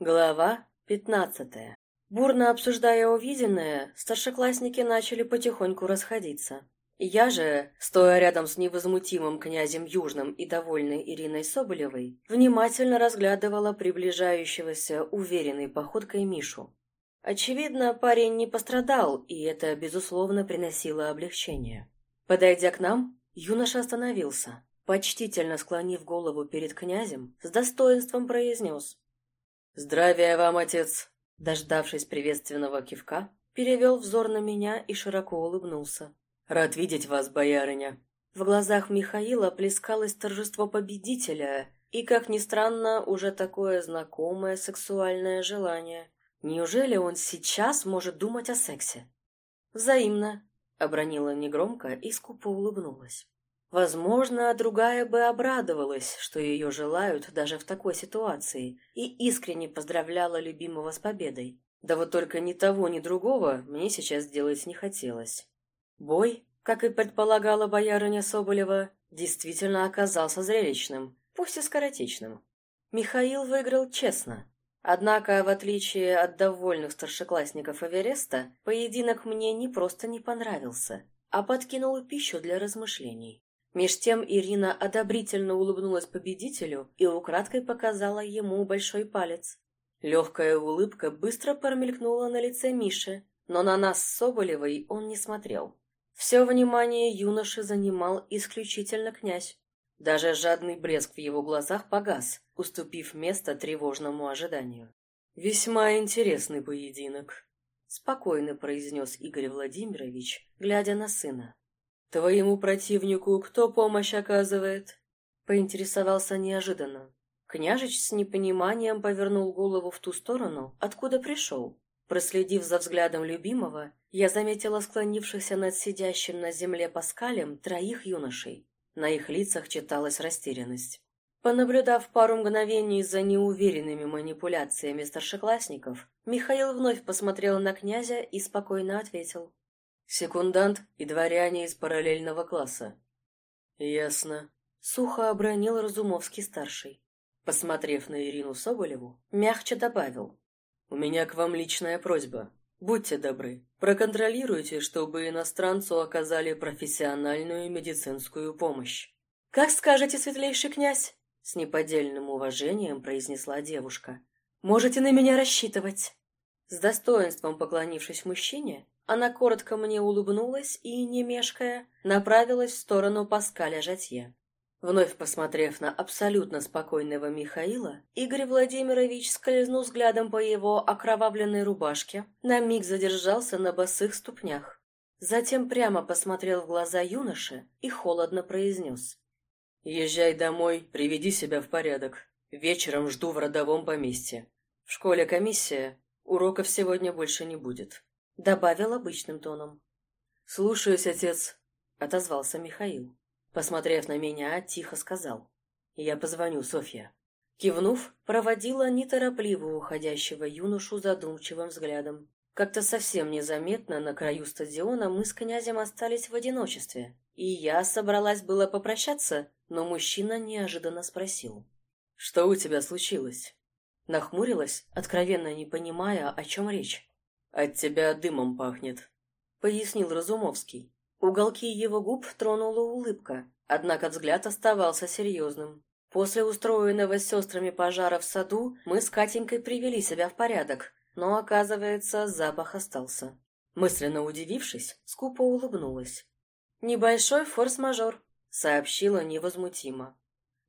Глава пятнадцатая. Бурно обсуждая увиденное, старшеклассники начали потихоньку расходиться. Я же, стоя рядом с невозмутимым князем Южным и довольной Ириной Соболевой, внимательно разглядывала приближающегося уверенной походкой Мишу. Очевидно, парень не пострадал, и это, безусловно, приносило облегчение. Подойдя к нам, юноша остановился, почтительно склонив голову перед князем, с достоинством произнес «Здравия вам, отец!» Дождавшись приветственного кивка, перевел взор на меня и широко улыбнулся. «Рад видеть вас, боярыня!» В глазах Михаила плескалось торжество победителя и, как ни странно, уже такое знакомое сексуальное желание. Неужели он сейчас может думать о сексе? «Взаимно», — обронила негромко и скупо улыбнулась. Возможно, другая бы обрадовалась, что ее желают даже в такой ситуации, и искренне поздравляла любимого с победой. Да вот только ни того, ни другого мне сейчас делать не хотелось. Бой, как и предполагала боярыня Соболева, действительно оказался зрелищным, пусть и скоротечным. Михаил выиграл честно. Однако, в отличие от довольных старшеклассников Эвереста, поединок мне не просто не понравился, а подкинул пищу для размышлений. Меж тем Ирина одобрительно улыбнулась победителю и украдкой показала ему большой палец. Легкая улыбка быстро промелькнула на лице Миши, но на нас с Соболевой он не смотрел. Все внимание юноши занимал исключительно князь. Даже жадный блеск в его глазах погас, уступив место тревожному ожиданию. «Весьма интересный поединок», — спокойно произнес Игорь Владимирович, глядя на сына. «Твоему противнику кто помощь оказывает?» Поинтересовался неожиданно. Княжич с непониманием повернул голову в ту сторону, откуда пришел. Проследив за взглядом любимого, я заметила склонившихся над сидящим на земле Паскалем троих юношей. На их лицах читалась растерянность. Понаблюдав пару мгновений за неуверенными манипуляциями старшеклассников, Михаил вновь посмотрел на князя и спокойно ответил. Секундант и дворяне из параллельного класса. Ясно. Сухо обронил Разумовский-старший. Посмотрев на Ирину Соболеву, мягче добавил. У меня к вам личная просьба. Будьте добры, проконтролируйте, чтобы иностранцу оказали профессиональную медицинскую помощь. Как скажете, светлейший князь? С неподдельным уважением произнесла девушка. Можете на меня рассчитывать. С достоинством поклонившись мужчине, она коротко мне улыбнулась и, не мешкая, направилась в сторону Паскаля Жатье. Вновь посмотрев на абсолютно спокойного Михаила, Игорь Владимирович скользнул взглядом по его окровавленной рубашке, на миг задержался на босых ступнях. Затем прямо посмотрел в глаза юноши и холодно произнес. «Езжай домой, приведи себя в порядок. Вечером жду в родовом поместье. В школе комиссия, уроков сегодня больше не будет». Добавил обычным тоном. «Слушаюсь, отец», — отозвался Михаил. Посмотрев на меня, тихо сказал. «Я позвоню, Софья». Кивнув, проводила неторопливо уходящего юношу задумчивым взглядом. Как-то совсем незаметно на краю стадиона мы с князем остались в одиночестве, и я собралась было попрощаться, но мужчина неожиданно спросил. «Что у тебя случилось?» Нахмурилась, откровенно не понимая, о чем речь. «От тебя дымом пахнет», — пояснил Разумовский. Уголки его губ тронула улыбка, однако взгляд оставался серьезным. После устроенного с сестрами пожара в саду мы с Катенькой привели себя в порядок, но, оказывается, запах остался. Мысленно удивившись, скупо улыбнулась. «Небольшой форс-мажор», — сообщила невозмутимо.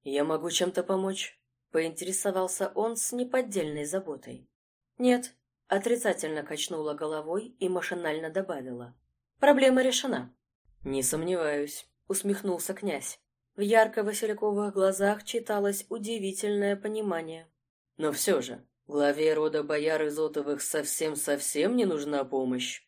«Я могу чем-то помочь?» — поинтересовался он с неподдельной заботой. «Нет, Отрицательно качнула головой и машинально добавила. «Проблема решена». «Не сомневаюсь», — усмехнулся князь. В ярко-васильковых глазах читалось удивительное понимание. «Но все же, главе рода бояр Изотовых совсем-совсем не нужна помощь».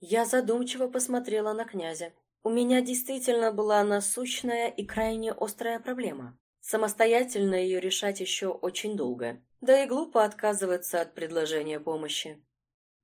Я задумчиво посмотрела на князя. У меня действительно была насущная и крайне острая проблема. Самостоятельно ее решать еще очень долго. Да и глупо отказываться от предложения помощи.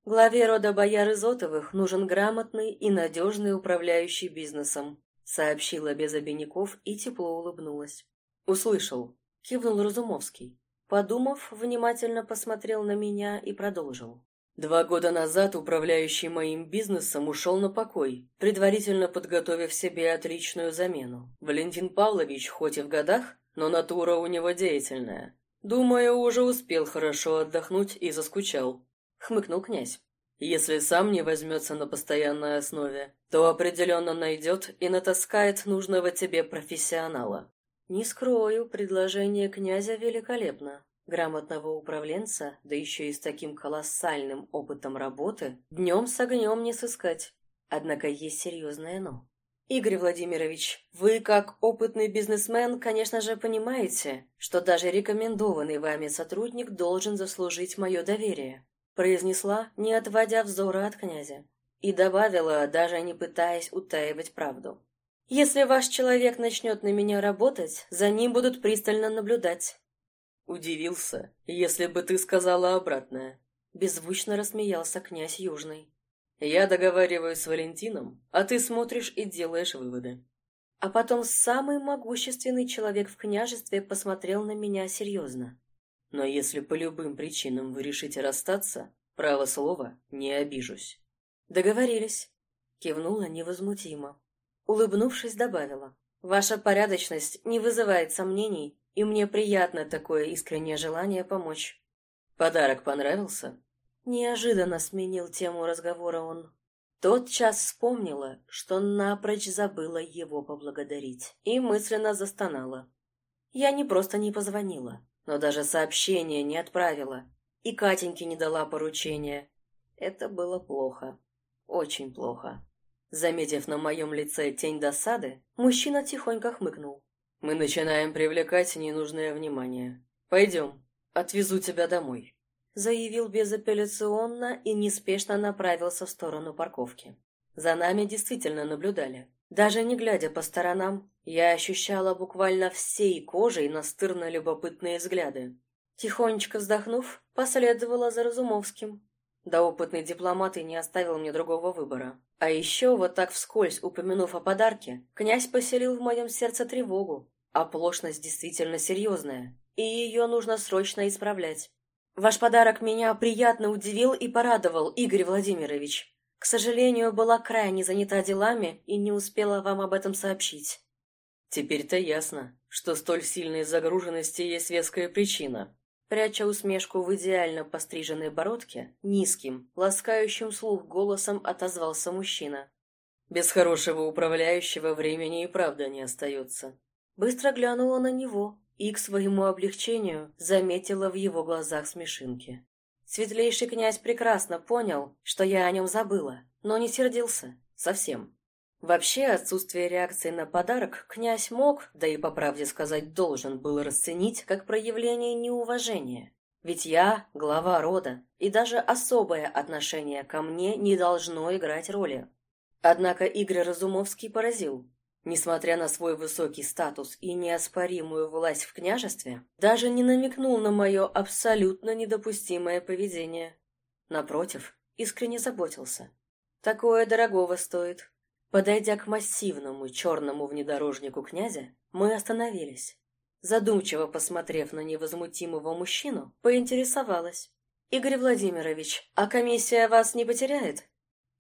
Главе рода бояр Изотовых нужен грамотный и надежный управляющий бизнесом, сообщила без обиняков и тепло улыбнулась. Услышал. Кивнул Разумовский. Подумав, внимательно посмотрел на меня и продолжил. Два года назад управляющий моим бизнесом ушел на покой, предварительно подготовив себе отличную замену. Валентин Павлович хоть и в годах, но натура у него деятельная. Думаю, уже успел хорошо отдохнуть и заскучал. Хмыкнул князь. Если сам не возьмется на постоянной основе, то определенно найдет и натаскает нужного тебе профессионала. Не скрою, предложение князя великолепно. Грамотного управленца, да еще и с таким колоссальным опытом работы, днем с огнем не сыскать. Однако есть серьезное «но». Игорь Владимирович, вы, как опытный бизнесмен, конечно же, понимаете, что даже рекомендованный вами сотрудник должен заслужить мое доверие, произнесла, не отводя взора от князя, и добавила, даже не пытаясь утаивать правду. Если ваш человек начнет на меня работать, за ним будут пристально наблюдать. Удивился, если бы ты сказала обратное. Беззвучно рассмеялся князь Южный. Я договариваюсь с Валентином, а ты смотришь и делаешь выводы. А потом самый могущественный человек в княжестве посмотрел на меня серьезно. Но если по любым причинам вы решите расстаться, право слова, не обижусь. Договорились. Кивнула невозмутимо. Улыбнувшись, добавила. Ваша порядочность не вызывает сомнений и мне приятно такое искреннее желание помочь. Подарок понравился? Неожиданно сменил тему разговора он. Тот час вспомнила, что напрочь забыла его поблагодарить, и мысленно застонала. Я не просто не позвонила, но даже сообщение не отправила, и Катеньке не дала поручения. Это было плохо, очень плохо. Заметив на моем лице тень досады, мужчина тихонько хмыкнул. Мы начинаем привлекать ненужное внимание. Пойдем, отвезу тебя домой», — заявил безапелляционно и неспешно направился в сторону парковки. За нами действительно наблюдали. Даже не глядя по сторонам, я ощущала буквально всей кожей настырно-любопытные взгляды. Тихонечко вздохнув, последовала за Разумовским. Да опытный дипломат и не оставил мне другого выбора. А еще, вот так вскользь упомянув о подарке, князь поселил в моем сердце тревогу. Оплошность действительно серьезная, и ее нужно срочно исправлять. Ваш подарок меня приятно удивил и порадовал, Игорь Владимирович. К сожалению, была крайне занята делами и не успела вам об этом сообщить. Теперь-то ясно, что столь сильной загруженности есть веская причина. Пряча усмешку в идеально постриженной бородке, низким, ласкающим слух голосом отозвался мужчина. «Без хорошего управляющего времени и правда не остается». Быстро глянула на него и, к своему облегчению, заметила в его глазах смешинки. Светлейший князь прекрасно понял, что я о нем забыла, но не сердился. Совсем. Вообще, отсутствие реакции на подарок князь мог, да и по правде сказать должен был расценить как проявление неуважения. Ведь я глава рода, и даже особое отношение ко мне не должно играть роли. Однако Игорь Разумовский поразил. Несмотря на свой высокий статус и неоспоримую власть в княжестве, даже не намекнул на мое абсолютно недопустимое поведение. Напротив, искренне заботился. Такое дорогого стоит. Подойдя к массивному черному внедорожнику князя, мы остановились. Задумчиво посмотрев на невозмутимого мужчину, поинтересовалась. «Игорь Владимирович, а комиссия вас не потеряет?»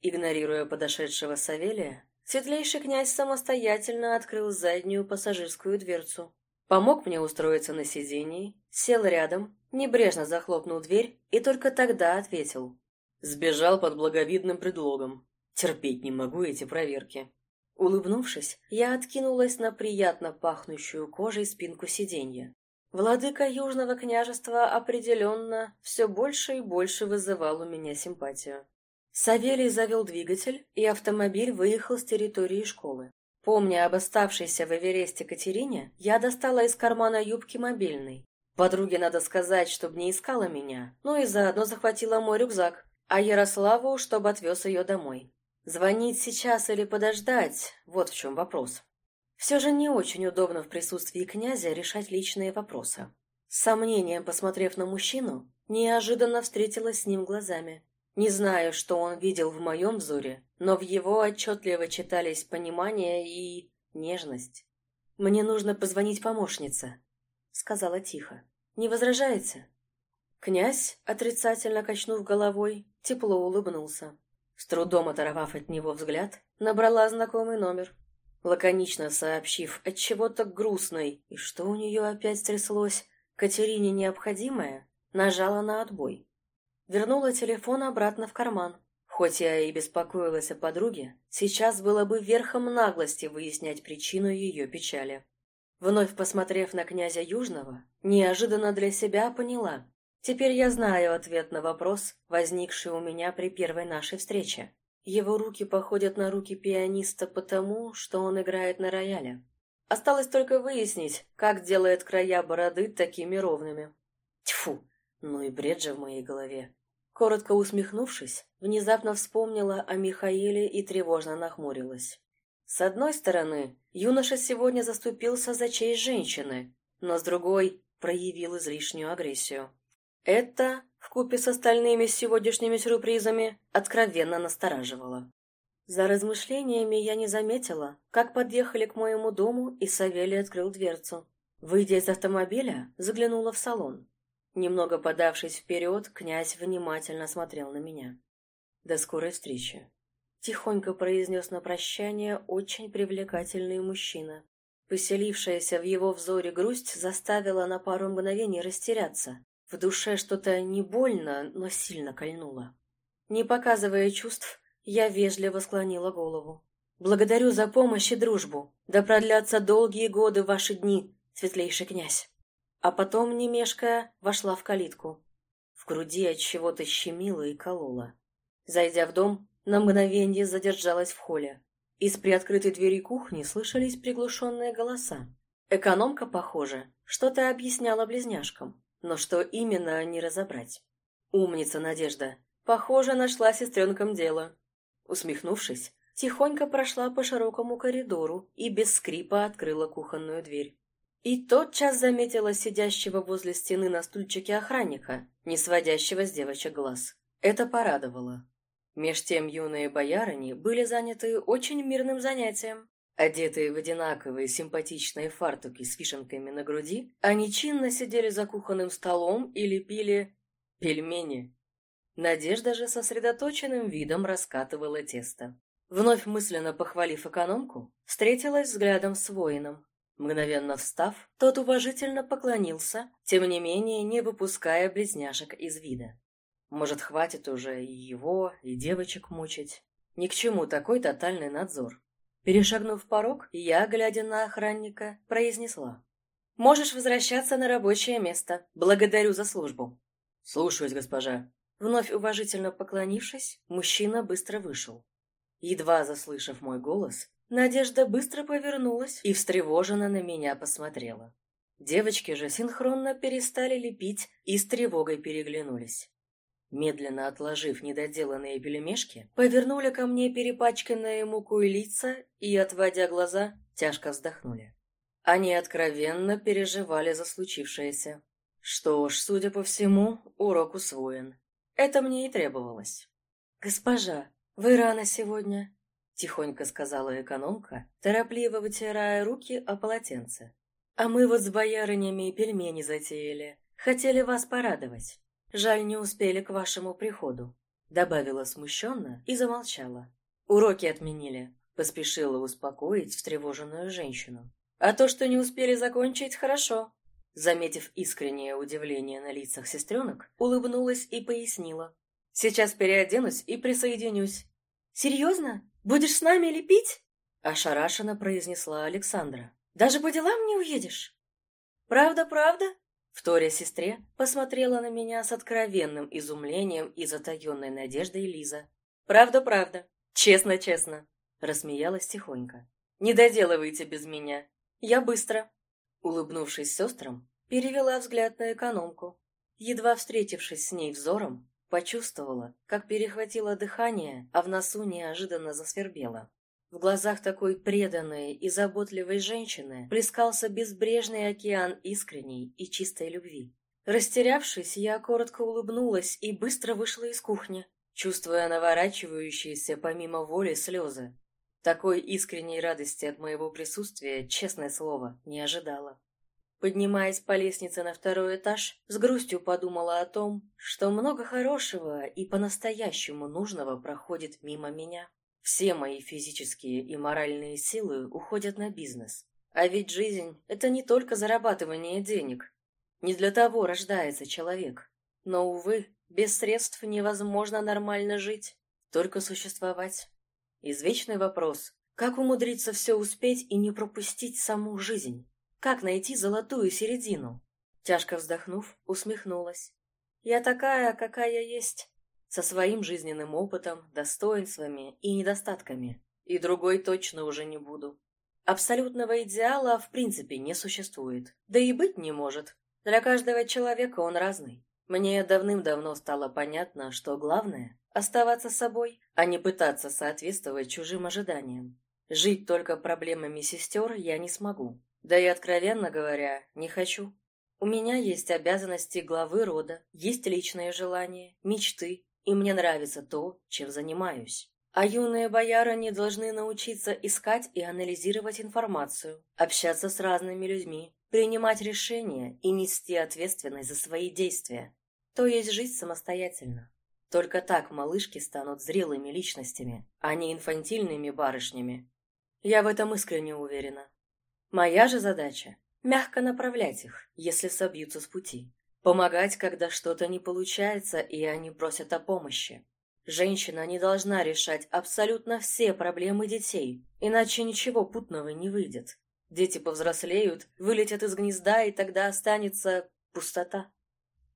Игнорируя подошедшего Савелия, светлейший князь самостоятельно открыл заднюю пассажирскую дверцу. Помог мне устроиться на сидении, сел рядом, небрежно захлопнул дверь и только тогда ответил. «Сбежал под благовидным предлогом. Терпеть не могу эти проверки. Улыбнувшись, я откинулась на приятно пахнущую кожей спинку сиденья. Владыка Южного княжества определенно все больше и больше вызывал у меня симпатию. Савелий завел двигатель, и автомобиль выехал с территории школы. Помня об оставшейся в Эвересте Катерине, я достала из кармана юбки мобильный. Подруге надо сказать, чтобы не искала меня, ну и заодно захватила мой рюкзак, а Ярославу, чтобы отвез ее домой. Звонить сейчас или подождать – вот в чем вопрос. Все же не очень удобно в присутствии князя решать личные вопросы. С сомнением посмотрев на мужчину, неожиданно встретилась с ним глазами. Не знаю, что он видел в моем взоре, но в его отчетливо читались понимание и нежность. «Мне нужно позвонить помощнице», — сказала тихо. Не возражаете?» Князь, отрицательно качнув головой, тепло улыбнулся. С трудом оторвав от него взгляд, набрала знакомый номер. Лаконично сообщив от чего-то грустной, и что у нее опять стряслось, Катерине необходимое, нажала на отбой. Вернула телефон обратно в карман. Хоть я и беспокоилась о подруге, сейчас было бы верхом наглости выяснять причину ее печали. Вновь посмотрев на князя Южного, неожиданно для себя поняла. Теперь я знаю ответ на вопрос, возникший у меня при первой нашей встрече. Его руки походят на руки пианиста потому, что он играет на рояле. Осталось только выяснить, как делает края бороды такими ровными. Тьфу, ну и бред же в моей голове. Коротко усмехнувшись, внезапно вспомнила о Михаиле и тревожно нахмурилась. С одной стороны, юноша сегодня заступился за честь женщины, но с другой проявил излишнюю агрессию. Это, вкупе с остальными сегодняшними сюрпризами, откровенно настораживало. За размышлениями я не заметила, как подъехали к моему дому, и Савелий открыл дверцу. Выйдя из автомобиля, заглянула в салон. Немного подавшись вперед, князь внимательно смотрел на меня. «До скорой встречи», — тихонько произнес на прощание очень привлекательный мужчина. Поселившаяся в его взоре грусть заставила на пару мгновений растеряться. В душе что-то не больно, но сильно кольнуло. Не показывая чувств, я вежливо склонила голову. «Благодарю за помощь и дружбу. Да продлятся долгие годы ваши дни, светлейший князь». А потом, не мешкая, вошла в калитку. В груди от чего-то щемило и кололо. Зайдя в дом, на мгновенье задержалась в холле. Из приоткрытой двери кухни слышались приглушенные голоса. Экономка, похоже, что-то объясняла близняшкам, но что именно не разобрать. Умница Надежда. Похоже, нашла сестренкам дело. Усмехнувшись, тихонько прошла по широкому коридору и без скрипа открыла кухонную дверь. И тотчас заметила сидящего возле стены на стульчике охранника, не сводящего с девочек глаз. Это порадовало. Меж тем юные боярыни были заняты очень мирным занятием. Одетые в одинаковые симпатичные фартуки с вишенками на груди, они чинно сидели за кухонным столом и лепили пельмени. Надежда же сосредоточенным видом раскатывала тесто. Вновь мысленно похвалив экономку, встретилась взглядом с воином. Мгновенно встав, тот уважительно поклонился, тем не менее не выпуская близняшек из вида. Может, хватит уже и его, и девочек мучить. Ни к чему такой тотальный надзор. Перешагнув порог, я, глядя на охранника, произнесла. «Можешь возвращаться на рабочее место. Благодарю за службу». «Слушаюсь, госпожа», Вновь уважительно поклонившись, мужчина быстро вышел. Едва заслышав мой голос, Надежда быстро повернулась и встревоженно на меня посмотрела. Девочки же синхронно перестали лепить и с тревогой переглянулись. Медленно отложив недоделанные пельмешки, повернули ко мне перепачканные мукой лица и, отводя глаза, тяжко вздохнули. Они откровенно переживали за случившееся. Что ж, судя по всему, урок усвоен. Это мне и требовалось. «Госпожа, вы рано сегодня», — тихонько сказала экономка, торопливо вытирая руки о полотенце. «А мы вот с боярынями пельмени затеяли. Хотели вас порадовать. Жаль, не успели к вашему приходу», — добавила смущенно и замолчала. «Уроки отменили», — поспешила успокоить встревоженную женщину. «А то, что не успели закончить, хорошо. Заметив искреннее удивление на лицах сестренок, улыбнулась и пояснила. «Сейчас переоденусь и присоединюсь». «Серьезно? Будешь с нами лепить?» Ошарашенно произнесла Александра. «Даже по делам не уедешь?» «Правда, правда?» Вторя сестре посмотрела на меня с откровенным изумлением и затаенной надеждой Лиза. «Правда, правда. Честно, честно», — рассмеялась тихонько. «Не доделывайте без меня. Я быстро». Улыбнувшись сестрам, перевела взгляд на экономку. Едва встретившись с ней взором, почувствовала, как перехватило дыхание, а в носу неожиданно засвербело. В глазах такой преданной и заботливой женщины плескался безбрежный океан искренней и чистой любви. Растерявшись, я коротко улыбнулась и быстро вышла из кухни, чувствуя наворачивающиеся помимо воли слезы. Такой искренней радости от моего присутствия, честное слово, не ожидала. Поднимаясь по лестнице на второй этаж, с грустью подумала о том, что много хорошего и по-настоящему нужного проходит мимо меня. Все мои физические и моральные силы уходят на бизнес. А ведь жизнь — это не только зарабатывание денег. Не для того рождается человек. Но, увы, без средств невозможно нормально жить, только существовать. Извечный вопрос — как умудриться все успеть и не пропустить саму жизнь? Как найти золотую середину? Тяжко вздохнув, усмехнулась. Я такая, какая есть, со своим жизненным опытом, достоинствами и недостатками. И другой точно уже не буду. Абсолютного идеала в принципе не существует. Да и быть не может. Для каждого человека он разный. Мне давным-давно стало понятно, что главное — оставаться собой, а не пытаться соответствовать чужим ожиданиям. Жить только проблемами сестер я не смогу. Да и, откровенно говоря, не хочу. У меня есть обязанности главы рода, есть личные желания, мечты, и мне нравится то, чем занимаюсь. А юные боярыни должны научиться искать и анализировать информацию, общаться с разными людьми, принимать решения и нести ответственность за свои действия. То есть жить самостоятельно. Только так малышки станут зрелыми личностями, а не инфантильными барышнями. Я в этом искренне уверена. Моя же задача – мягко направлять их, если собьются с пути. Помогать, когда что-то не получается, и они просят о помощи. Женщина не должна решать абсолютно все проблемы детей, иначе ничего путного не выйдет. Дети повзрослеют, вылетят из гнезда, и тогда останется пустота.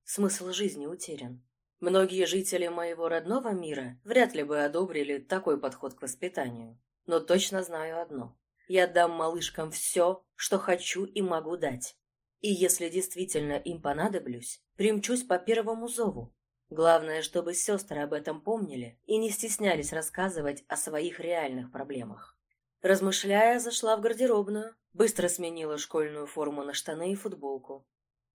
Смысл жизни утерян. Многие жители моего родного мира вряд ли бы одобрили такой подход к воспитанию. Но точно знаю одно. Я дам малышкам все, что хочу и могу дать. И если действительно им понадоблюсь, примчусь по первому зову. Главное, чтобы сестры об этом помнили и не стеснялись рассказывать о своих реальных проблемах. Размышляя, зашла в гардеробную, быстро сменила школьную форму на штаны и футболку.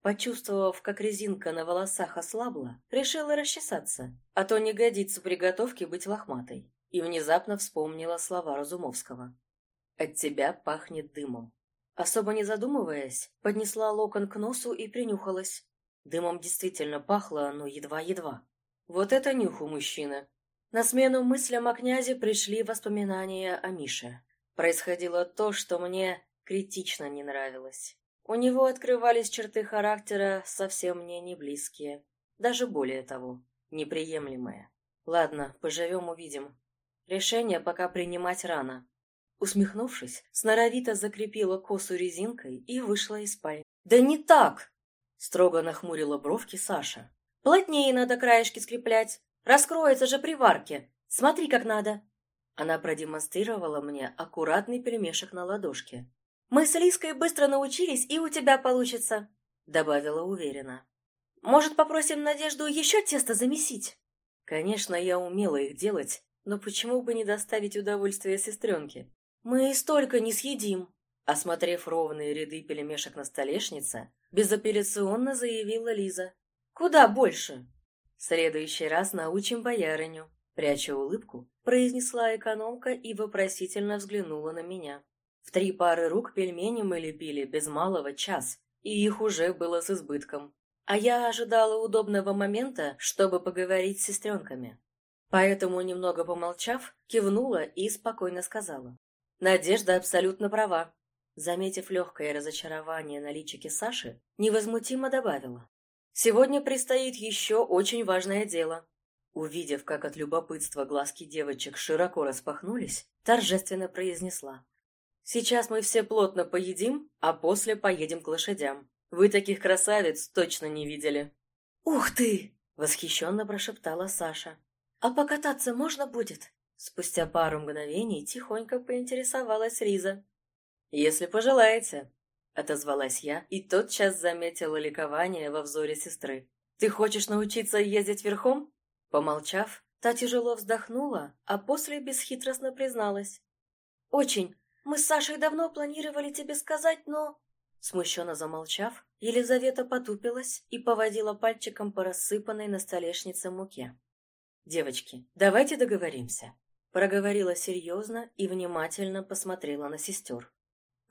Почувствовав, как резинка на волосах ослабла, решила расчесаться, а то не годится при готовке быть лохматой. И внезапно вспомнила слова Разумовского. От тебя пахнет дымом. Особо не задумываясь, поднесла локон к носу и принюхалась. Дымом действительно пахло, но едва-едва. Вот это нюх у мужчины. На смену мыслям о князе пришли воспоминания о Мише. Происходило то, что мне критично не нравилось. У него открывались черты характера, совсем мне не близкие. Даже более того, неприемлемые. Ладно, поживем-увидим. Решение пока принимать рано. Усмехнувшись, сноровито закрепила косу резинкой и вышла из спальни. «Да не так!» — строго нахмурила бровки Саша. «Плотнее надо краешки скреплять. Раскроется же при варке. Смотри, как надо!» Она продемонстрировала мне аккуратный перемешек на ладошке. «Мы с Лиской быстро научились, и у тебя получится», — добавила уверенно. «Может, попросим Надежду еще тесто замесить?» Конечно, я умела их делать, но почему бы не доставить удовольствие сестренке? «Мы и столько не съедим!» Осмотрев ровные ряды пельмешек на столешнице, безапелляционно заявила Лиза. «Куда больше?» «В следующий раз научим боярыню», пряча улыбку, произнесла экономка и вопросительно взглянула на меня. В три пары рук пельмени мы лепили без малого час, и их уже было с избытком. А я ожидала удобного момента, чтобы поговорить с сестренками. Поэтому, немного помолчав, кивнула и спокойно сказала. Надежда абсолютно права. Заметив легкое разочарование на личике Саши, невозмутимо добавила. Сегодня предстоит еще очень важное дело. Увидев, как от любопытства глазки девочек широко распахнулись, торжественно произнесла. «Сейчас мы все плотно поедим, а после поедем к лошадям. Вы таких красавиц точно не видели». «Ух ты!» — восхищенно прошептала Саша. «А покататься можно будет?» Спустя пару мгновений тихонько поинтересовалась Риза. «Если пожелаете», — отозвалась я и тотчас заметила ликование во взоре сестры. «Ты хочешь научиться ездить верхом?» Помолчав, та тяжело вздохнула, а после бесхитростно призналась. «Очень. Мы с Сашей давно планировали тебе сказать, но...» Смущенно замолчав, Елизавета потупилась и поводила пальчиком по рассыпанной на столешнице муке. «Девочки, давайте договоримся. Проговорила серьезно и внимательно посмотрела на сестер.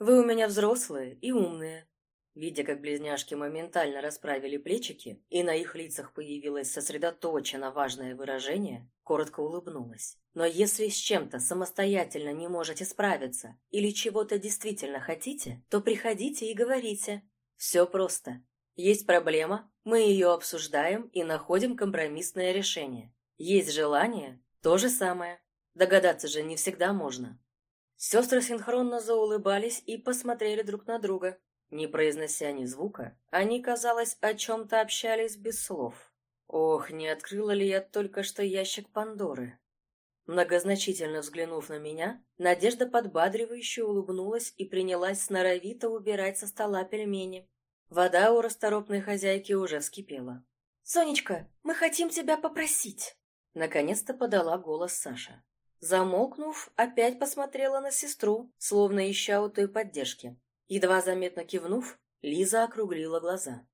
«Вы у меня взрослые и умные. Видя, как близняшки моментально расправили плечики, и на их лицах появилось сосредоточенно важное выражение, коротко улыбнулась. «Но если с чем-то самостоятельно не можете справиться или чего-то действительно хотите, то приходите и говорите. Все просто. Есть проблема, мы ее обсуждаем и находим компромиссное решение. Есть желание – то же самое. Догадаться же не всегда можно». Сестры синхронно заулыбались и посмотрели друг на друга. Не произнося ни звука, они, казалось, о чем-то общались без слов. Ох, не открыла ли я только что ящик Пандоры? Многозначительно взглянув на меня, Надежда подбадривающе улыбнулась и принялась сноровито убирать со стола пельмени. Вода у расторопной хозяйки уже вскипела. «Сонечка, мы хотим тебя попросить!» Наконец-то подала голос Саша. Замолкнув, опять посмотрела на сестру, словно ища у той поддержки. Едва заметно кивнув, Лиза округлила глаза.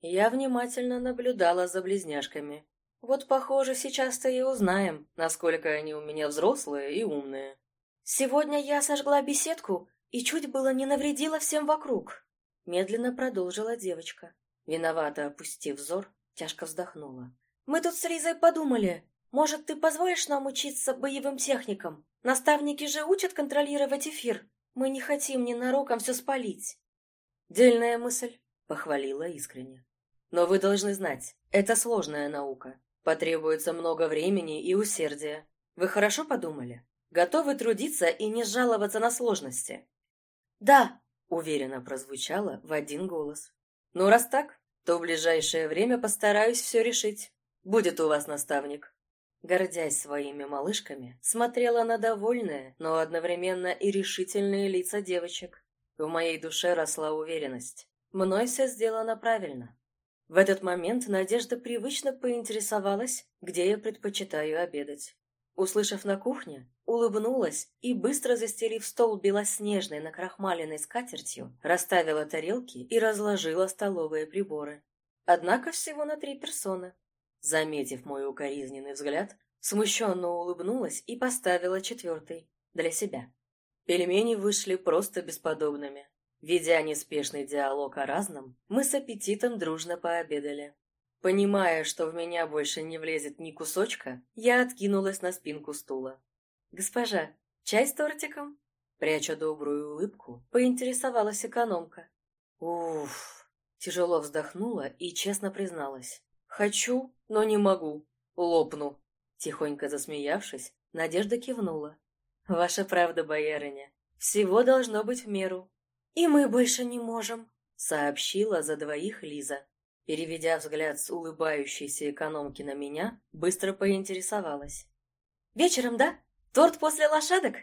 Я внимательно наблюдала за близняшками. Вот, похоже, сейчас-то и узнаем, насколько они у меня взрослые и умные. «Сегодня я сожгла беседку и чуть было не навредила всем вокруг», — медленно продолжила девочка. Виновато опустив взор, тяжко вздохнула. «Мы тут с Лизой подумали, может, ты позволишь нам учиться боевым техникам? Наставники же учат контролировать эфир. Мы не хотим ненароком все спалить. Дельная мысль, похвалила искренне. Но вы должны знать, это сложная наука. Потребуется много времени и усердия. Вы хорошо подумали? Готовы трудиться и не жаловаться на сложности? Да, уверенно прозвучало в один голос. Ну, раз так, то в ближайшее время постараюсь все решить. Будет у вас наставник. Гордясь своими малышками, смотрела на довольные, но одновременно и решительные лица девочек. В моей душе росла уверенность. Мной все сделано правильно. В этот момент Надежда привычно поинтересовалась, где я предпочитаю обедать. Услышав на кухне, улыбнулась и, быстро застелив стол белоснежной накрахмаленной скатертью, расставила тарелки и разложила столовые приборы. Однако всего на три персоны. Заметив мой укоризненный взгляд, смущенно улыбнулась и поставила четвертый для себя. Пельмени вышли просто бесподобными. Ведя неспешный диалог о разном, мы с аппетитом дружно пообедали. Понимая, что в меня больше не влезет ни кусочка, я откинулась на спинку стула. «Госпожа, чай с тортиком?» Пряча добрую улыбку, поинтересовалась экономка. Уф, тяжело вздохнула и честно призналась. «Хочу, но не могу. Лопну». Тихонько засмеявшись, Надежда кивнула. «Ваша правда, боярыня. Всего должно быть в меру». «И мы больше не можем», — сообщила за двоих Лиза. Переведя взгляд с улыбающейся экономки на меня, быстро поинтересовалась. «Вечером, да? Торт после лошадок?»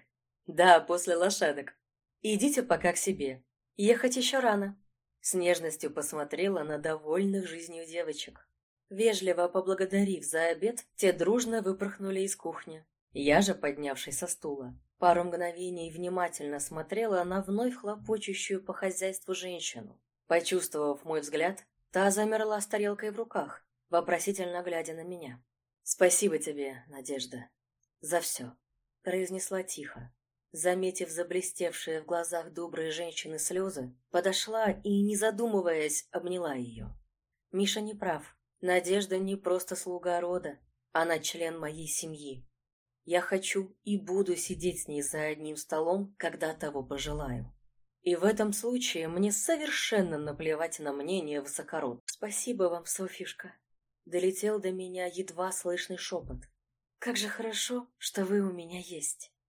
«Да, после лошадок. Идите пока к себе. Ехать еще рано». С нежностью посмотрела на довольных жизнью девочек. Вежливо поблагодарив за обед, те дружно выпорхнули из кухни. Я же, поднявшись со стула, пару мгновений внимательно смотрела на вновь хлопочущую по хозяйству женщину. Почувствовав мой взгляд, та замерла с тарелкой в руках, вопросительно глядя на меня. «Спасибо тебе, Надежда, за все», — произнесла тихо. Заметив заблестевшие в глазах доброй женщины слезы, подошла и, не задумываясь, обняла ее. Миша не прав. Надежда не просто слуга рода, она член моей семьи. Я хочу и буду сидеть с ней за одним столом, когда того пожелаю. И в этом случае мне совершенно наплевать на мнение высокород. Спасибо вам, Софишка. Долетел до меня едва слышный шепот. Как же хорошо, что вы у меня есть.